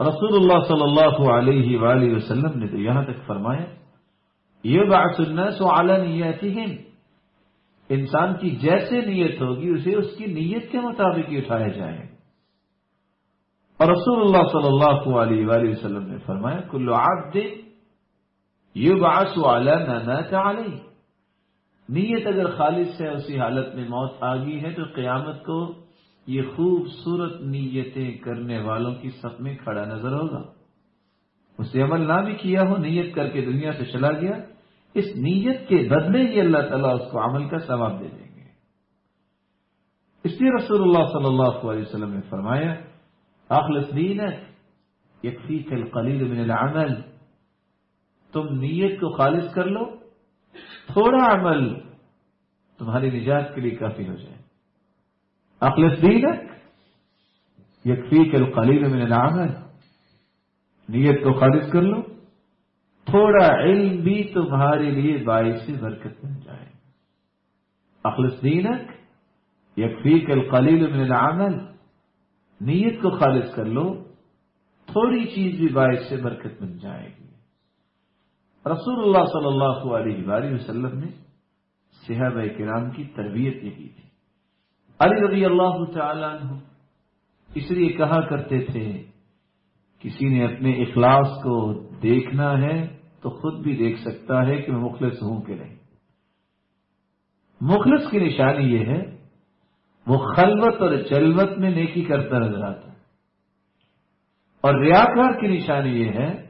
رسول اللہ صلی اللہ علیہ وآلہ وسلم نے تو یہاں تک فرمایا یہ بات الناس على نیتهم انسان کی جیسے نیت ہوگی، اسے اس کی نیت کے مطابق ہی اٹھایا جائے اور رسول اللہ صلی اللہ علیہ وآلہ وسلم نے فرمایا کلو عبد یبعث على ما مات علیہ۔ نیت اگر خالص ہے، اسی حالت میں موت آ گئی ہے، تو قیامت کو یہ خوبصورت نیتیں کرنے والوں کی سب میں کھڑا نظر ہوگا۔ اسے عمل نہ بھی کیا ہو، نیت کر کے دنیا سے چلا گیا۔ اس نیت کے بدلے ہی اللہ تعالیٰ اس کو عمل کا ثواب دے دیں گے۔ اس لیے رسول اللہ صلی اللہ علیہ وسلم نے فرمایا اخلص دینک یکفی من العمل۔ تم نیت کو خالص کر لو، تھوڑا عمل تمہاری نجات کے لیے کافی ہو جائے۔ اخلص دینک یکفی کل قلیل من العمل نیت کو خالص کر لو۔ تھوڑا علم بھی تمہارے لیے باعث سے برکت بن جائے۔ اخلص دینک یکفی کل قلیل من العمل۔ نیت کو خالص کر لو، تھوڑی چیز بھی باعث سے برکت بن جائے گی۔ رسول اللہ صلی اللہ علیہ وآلہ وسلم نے صحابہ کرام کی تربیت یہی تھی علی رضی اللہ تعالیٰ عنہ اس لیے کہا کرتے تھے، کسی نے اپنے اخلاص کو دیکھنا ہے تو خود بھی دیکھ سکتا ہے کہ میں مخلص ہوں کہ نہیں۔ مخلص کی نشانی یہ ہے، وہ خلوت اور جلوت میں نیکی کرتا نظر آتا ہے۔ اور ریاکار کی نشانی یہ ہے،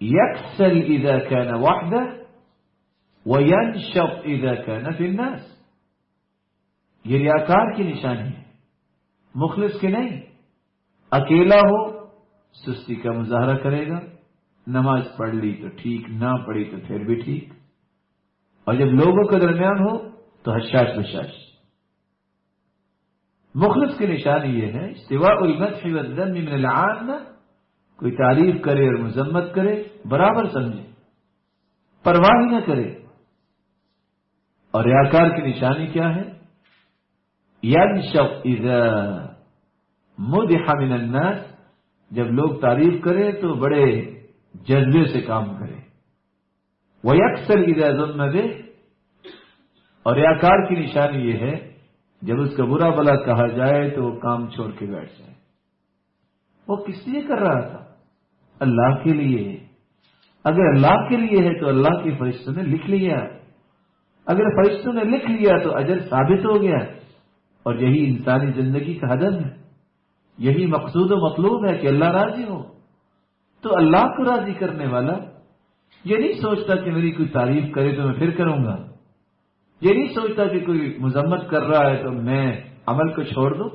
یکسل اذا كان وحدہ وینشف اذا كان في الناس۔ یہ ریاکار کی نشانی ہے۔ مخلص کے نہیں؟ اکیلا ہو، سستی کا مظاہرہ کرے گا۔ نماز پڑھ لی تو ٹھیک، نہ پڑھی تو پھر بھی ٹھیک۔ اور جب لوگوں کے درمیان ہو تو حشاش بشاش مخلص کی نشانی یہ ہے سوا المت من العام کوئی تعریف کرے اور مذمت کرے، برابر سمجھے۔ پرواہ نہ کرے۔ اور ریاکار کی نشانی کیا ہے؟ اذا مدح من الناس، جب لوگ تعریف کرے تو بڑے جذبے سے کام کرے وہ اکثر ظلم دے اور ریاکار کی نشانی یہ ہے، جب اس کا برا بلا کہا جائے تو وہ کام چھوڑ کے بیٹھ جائے۔ وہ کس لیے کر رہا تھا؟ اللہ کے لیے۔ اگر اللہ کے لیے ہے تو اللہ کے فرشتوں نے لکھ لیا۔ اگر فرشتوں نے لکھ لیا تو اجر ثابت ہو گیا۔ اور یہی انسانی زندگی کا حدم ہے۔ یہی مقصود و مطلوب ہے کہ اللہ راضی ہو۔ تو اللہ کو راضی کرنے والا یہ نہیں سوچتا کہ میری کوئی تعریف کرے تو میں پھر کروں گا۔ یہ نہیں سوچتا کہ کوئی مذمت کر رہا ہے تو میں عمل کو چھوڑ دوں۔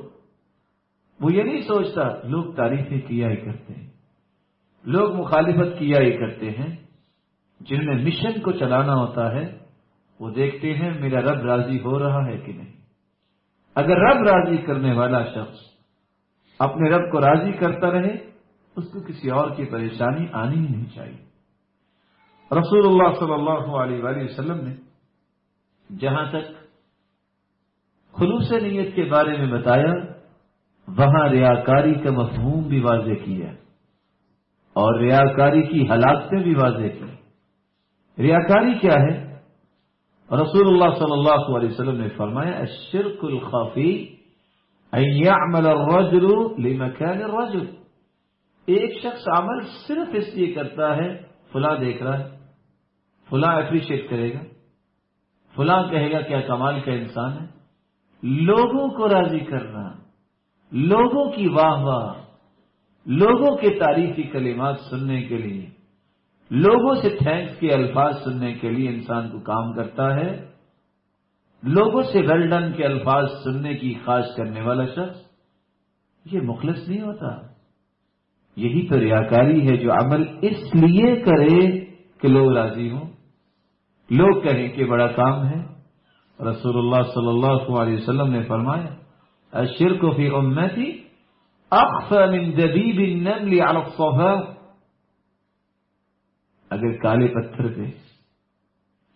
وہ یہ نہیں سوچتا، لوگ تعریفیں کیا ہی کرتے ہیں۔ لوگ مخالفت کیا ہی کرتے ہیں۔ جن میں مشن کو چلانا ہوتا ہے، وہ دیکھتے ہیں میرا رب راضی ہو رہا ہے کہ نہیں۔ اگر رب راضی کرنے والا شخص اپنے رب کو راضی کرتا رہے، اس کو کسی اور کی پریشانی آنی ہی نہیں چاہیے۔ رسول اللہ صلی اللہ علیہ وآلہ وسلم نے جہاں تک خلوص نیت کے بارے میں بتایا، وہاں ریاکاری کا مفہوم بھی واضح کیا۔ اور ریاکاری کی ہلاکتیں بھی واضح کی ریاکاری کیا ہے؟ رسول اللہ صلی اللہ علیہ وسلم نے فرمایا، الشرک الخافی ان يعمل الرجل لمكان الرجل۔ ایک شخص عمل صرف اس لیے کرتا ہے، فلاں دیکھ رہا ہے، فلاں اپریشیٹ کرے گا، فلاں کہے گا کیا کمال کا انسان ہے۔ لوگوں کو راضی کرنا، لوگوں کی واہ واہ، لوگوں کے تاریخی کلمات سننے کے لیے۔ لوگوں سے تھینکس کے الفاظ سننے کے لیے انسان کو کام کرتا ہے۔ لوگوں سے ویل ڈن کے الفاظ سننے کی خواہش کرنے والا شخص، یہ مخلص نہیں ہوتا۔ یہی تو ریاکاری ہے جو عمل اس لیے کرے کہ لوگ راضی ہوں۔ لوگ کہیں کہ بڑا کام ہے۔ رسول اللہ صلی اللہ علیہ وسلم نے فرمایا شرک فی امتی اخفى من دبیب النمل على الصفا۔ اگر کالے پتھر پہ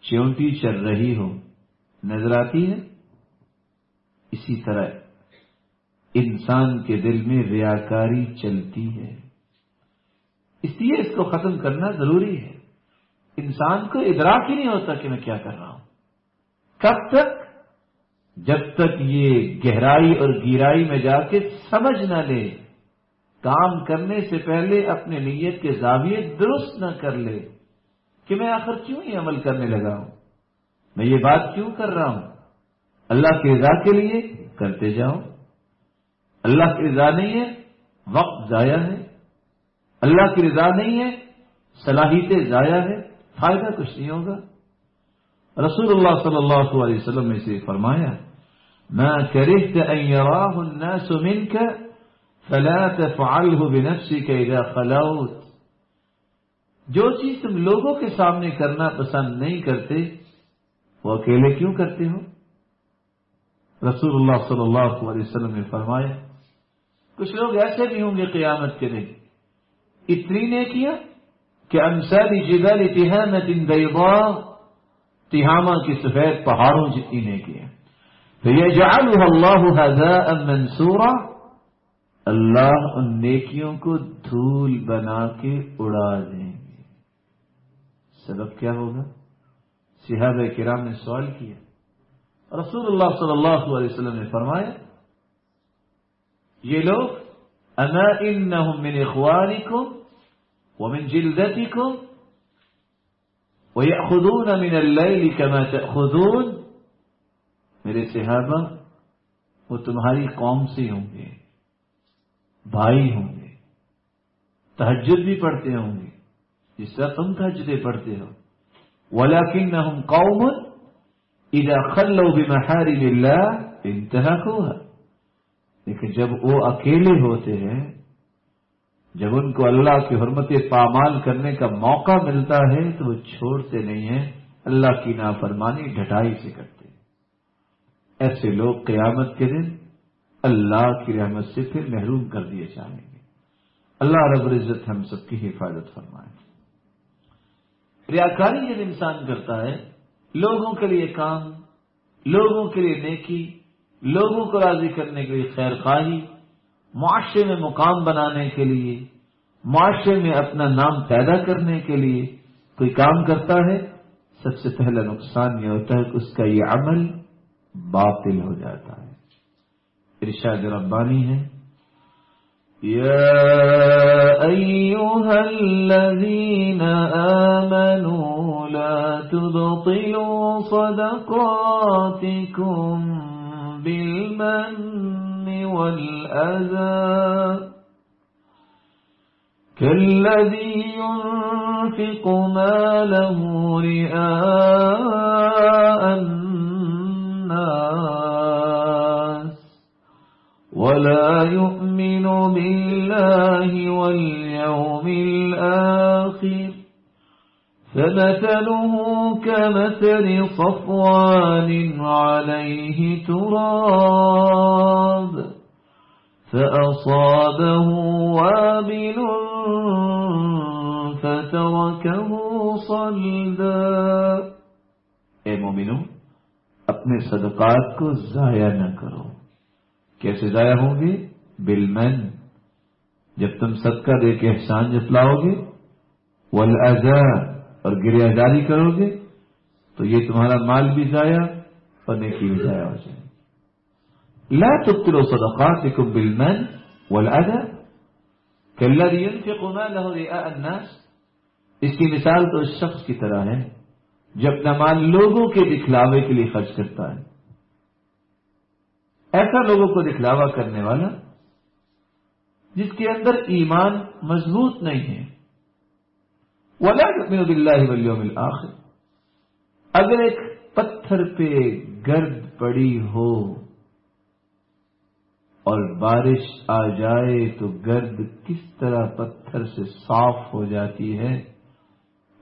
چونٹی چل رہی ہو، نظر آتی ہے؟ اسی طرح انسان کے دل میں ریاکاری چلتی ہے۔ اس لیے اس کو ختم کرنا ضروری ہے۔ انسان کو ادراک ہی نہیں ہوتا کہ میں کیا کر رہا ہوں۔ کب تک؟ جب تک یہ گہرائی اور گیرائی میں جا کے سمجھ نہ لے۔ کام کرنے سے پہلے اپنے نیت کے زاویے درست نہ کر لے کہ میں آخر کیوں ہی عمل کرنے لگا ہوں؟ میں یہ بات کیوں کر رہا ہوں؟ اللہ کی رضا کے لیے کرتے جاؤ۔ اللہ کی رضا نہیں ہے، وقت ضائع ہے۔ اللہ کی رضا نہیں ہے، صلاحیتیں ضائع ہے فائدہ کچھ نہیں ہوگا۔ رسول اللہ صلی اللہ علیہ وسلم نے سے فرمایا میں کرہت ان يراه الناس منك فلا تفعله بنفسك اذا خلوت۔ جو چیز تم لوگوں کے سامنے کرنا پسند نہیں کرتے، وہ اکیلے کیوں کرتے ہو؟ رسول اللہ صلی اللہ علیہ وسلم نے فرمایا، کچھ لوگ ایسے بھی ہوں گے قیامت کے دن۔ اتنی نے کیا کہ انسانی جگل اتحامت بیضاء تہامہ کی سفید پہاڑوں جتنی نے کیا تو یہ جعلہ منصورا اللہ ان نیکیوں کو دھول بنا کے اڑا دیں گے۔ سبب کیا ہوگا؟ صحابہ کرام نے سوال کیا۔ رسول اللہ صلی اللہ علیہ وسلم نے فرمایا، یہ لوگ انا انہم من اخوانکم ومن جلدتكم ويأخذون من الليل كما تأخذون۔ میرے صحابہ، وہ تمہاری قوم سے ہوں گے۔ بھائی ہوں گے۔ تحجد بھی پڑھتے ہوں گے۔ جس طرح تم تحجدیں پڑھتے ہو۔ ولكنهم قوم اذا خلوا بمحارم الله انتهكوها۔ لیکن جب وہ اکیلے ہوتے ہیں، جب ان کو اللہ کی حرمت پامال کرنے کا موقع ملتا ہے، تو وہ چھوڑتے نہیں ہیں۔ اللہ کی نافرمانی ڈھٹائی سے کرتے ہیں۔ ایسے لوگ قیامت کے دن اللہ کی رحمت سے پھر محروم کر دیے جائیں گے۔ اللہ رب العزت ہم سب کی حفاظت فرمائے۔ ریاکاری جب انسان کرتا ہے، لوگوں کے لیے کام، لوگوں کے لیے نیکی، لوگوں کو راضی کرنے کے لیے خیر خواہی، معاشرے میں مقام بنانے کے لیے، معاشرے میں اپنا نام پیدا کرنے کے لیے کوئی کام کرتا ہے، سب سے پہلا نقصان یہ ہوتا ہے کہ اس کا یہ عمل باطل ہو جاتا ہے۔ ارشاد ربانی ہے۔ يا أيها الذين آمنوا لا تبطلوا صدقاتكم بالمن والأذى كالذي ينفق ماله رئاء الناس ولا يؤمن بالله واليوم الآخر. فمثله كمثل صفوان عليه تراب. فأصابه وابل فتركه صلدا. اے مومنو، اپنے صدقات کو ضائع نہ کرو۔ کیسے ضائع ہوں گے؟ بالمن جب تم صدقہ دے کے احسان جتلاؤ گے والعزا اور گریہ داری کرو گے، تو یہ تمہارا مال بھی ضائع اور نیکی بھی ضائع ہو جائے لا تبطلوا صدقاتكم بالمن والعزا كالذي ينفق ماله رئاء الناس۔ اس کی مثال تو اس شخص کی طرح ہے، جو اپنا مال لوگوں کے دکھلاوے کے لیے خرچ کرتا ہے۔ ایسا لوگوں کو دکھلاوا کرنے والا جس کے اندر ایمان مضبوط نہیں ہے۔ ولا يؤمن اگر ایک پتھر پہ گرد پڑی ہو اور بارش آ جائے تو گرد کس طرح پتھر سے صاف ہو جاتی ہے؟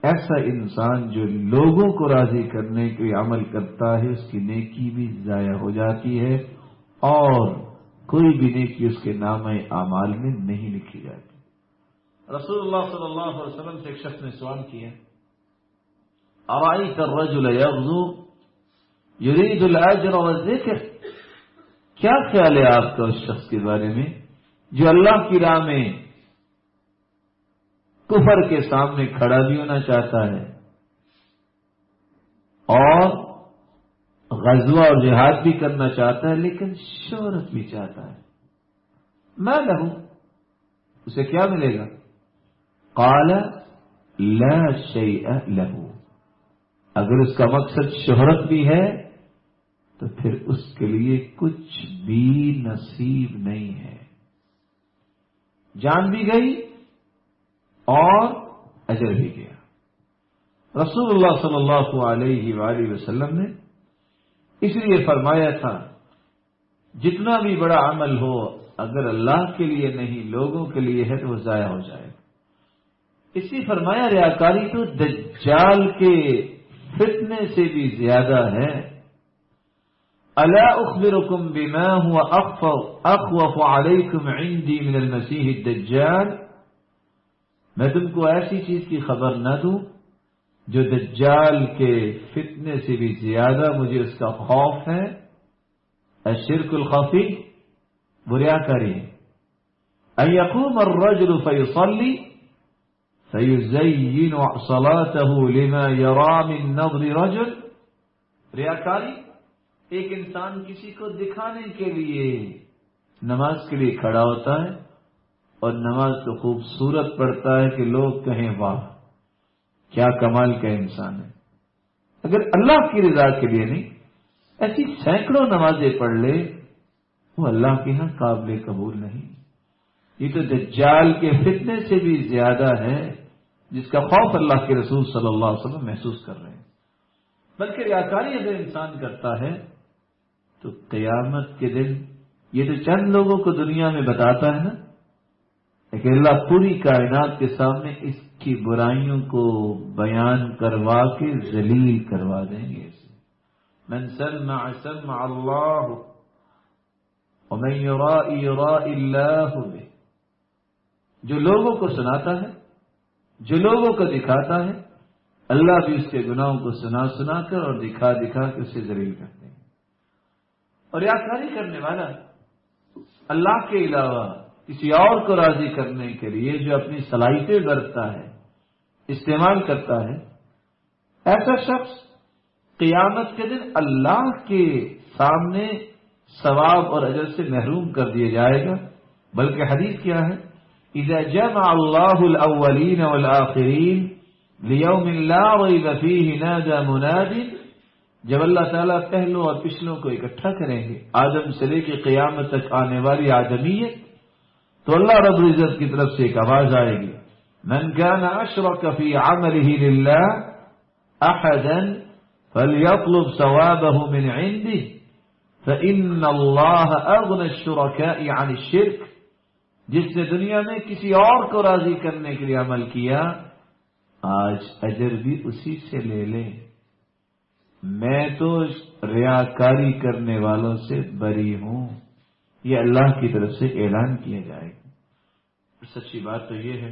ایسا انسان جو لوگوں کو راضی کرنے کے عمل کرتا ہے، اس کی نیکی بھی ضائع ہو جاتی ہے۔ اور کوئی بھی نیکی اس کے نام اعمال میں نہیں لکھی جاتی۔ رسول اللہ صلی اللہ علیہ وسلم سے ایک شخص نے سوال کیا ارائی کر رجل یغزو یرید الاجر والذکر؟ کیا خیال ہے آپ کا اس شخص کے بارے میں جو اللہ کی راہ میں کفر کے سامنے کھڑا بھی ہونا چاہتا ہے اور غزوہ اور جہاد بھی کرنا چاہتا ہے، لیکن شہرت بھی چاہتا ہے۔ میں لہوں اسے کیا ملے گا؟ قال، لا شيء لہو اگر اس کا مقصد شہرت بھی ہے، تو پھر اس کے لیے کچھ بھی نصیب نہیں ہے۔ جان بھی گئی اور اجر بھی گیا۔ رسول اللہ صلی اللہ علیہ وآلہ وسلم نے اس لیے فرمایا تھا، جتنا بھی بڑا عمل ہو، اگر اللہ کے لیے نہیں، لوگوں کے لیے ہے، تو وہ ضائع ہو جائے گا۔ اسی فرمایا، ریاکاری تو دجال کے فتنے سے بھی زیادہ ہے۔ اللہ اخبركم بما هو اخوف عليكم عندي من المسيح الدجال۔ میں تم کو ایسی چیز کی خبر نہ دوں جو دجال کے فتنے سے بھی زیادہ مجھے اس کا خوف ہے اشرک الخفی بریا کری ایقوم الرجل فیصلی، فیزین صلاته لما يرى من نظر رجل۔ ریاکاری ایک انسان کسی کو دکھانے کے لیے نماز کے لیے کھڑا ہوتا ہے اور نماز تو خوبصورت پڑتا ہے کہ لوگ کہیں واہ۔ کیا کمال کا انسان ہے۔ اگر اللہ کی رضا کے لیے نہیں، ایسی سینکڑوں نمازیں پڑھ لے، وہ اللہ کے ہاں قابل قبول نہیں۔ یہ تو دجال کے فتنے سے بھی زیادہ ہے، جس کا خوف اللہ کے رسول صلی اللہ علیہ وسلم محسوس کر رہے ہیں۔ بلکہ ریاکاری اگر انسان کرتا ہے، تو قیامت کے دن یہ تو چند لوگوں کو دنیا میں بتاتا ہے نا لیکن اللہ پوری کائنات کے سامنے اس کی برائیوں کو بیان کروا کے ذلیل کروا دیں گے۔ اسے من سلم سلم اللہ ومن يراء يراء اللہ جو لوگوں کو سناتا ہے، جو لوگوں کو دکھاتا ہے، اللہ بھی اس کے گناہوں کو سنا سنا کر اور دکھا دکھا کے اسے ذلیل کرتا اور یادگاری کرنے والا، اللہ کے علاوہ کسی اور کو راضی کرنے کے لیے جو اپنی صلاحیتیں برتتا ہے، استعمال کرتا ہے۔ ایسا شخص قیامت کے دن اللہ کے سامنے ثواب اور اجر سے محروم کر دیا جائے گا۔ بلکہ حدیث کیا ہے؟ اذا جمع اللہ الاولین والآخرین لیوم لا ریب فیہ نادى مناد جب اللہ تعالیٰ پہلوں اور پچھلوں کو اکٹھا کریں گے، آدم سے لے کے قیامت تک آنے والی آدمیت تو اللہ رب العزت کی طرف سے ایک آواز آئے گی۔ من كان اشرك في عمله لله احدا فليطلب ثوابه من عنده فان الله اغنى الشركاء عن الشرك جس نے دنیا میں کسی اور کو راضی کرنے کے لیے عمل کیا، آج اجر بھی اسی سے لے لیں۔ میں تو ریاکاری کرنے والوں سے بری ہوں۔ یہ اللہ کی طرف سے اعلان کیا جائے گا سچی بات تو یہ ہے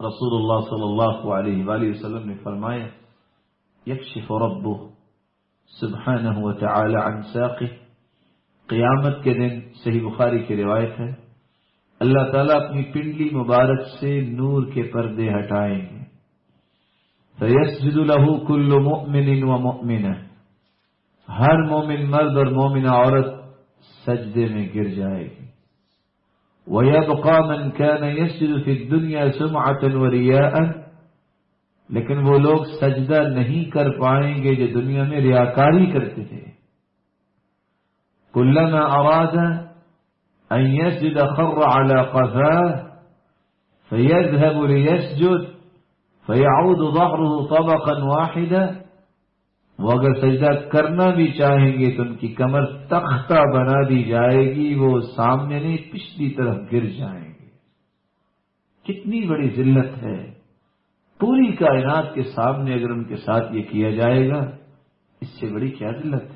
رسول اللہ صلی اللہ علیہ وآلہ وسلم نے فرمایا، یکشف ربو سبحانہ وتعالی عن ساقی قیامت کے دن صحیح بخاری کی روایت ہے، اللہ تعالیٰ اپنی پنڈلی مبارک سے نور کے پردے ہٹائیں گے۔ فیسجد له كل مؤمن ومؤمنة ہر مومن مرد اور مومن عورت سجدے میں گر جائے گی۔ وَيَبْقَى مَنْ كَانَ يَسْجُدُ فِي الدُّنْيَا سُمْعَةً وَرِيَاءً۔ لیکن وہ لوگ سجدہ نہیں کر پائیں گے جو دنیا میں ریاکاری کرتے تھے۔ كُلَّمَا أَرَادَ أَن يَسْجُدَ خَرَّ عَلَى قَفَاهِ فَيَذْهَبُ لِيَسْجُدْ فیاؤد ظہره طبقا واحدا۔ وہ اگر سجدہ کرنا بھی چاہیں گے تو ان کی کمر تختہ بنا دی جائے گی، وہ سامنے نہیں، پچھلی طرف گر جائیں گے۔ کتنی بڑی ذلت ہے۔ پوری کائنات کے سامنے اگر ان کے ساتھ یہ کیا جائے گا، اس سے بڑی کیا ذلت